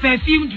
perfumed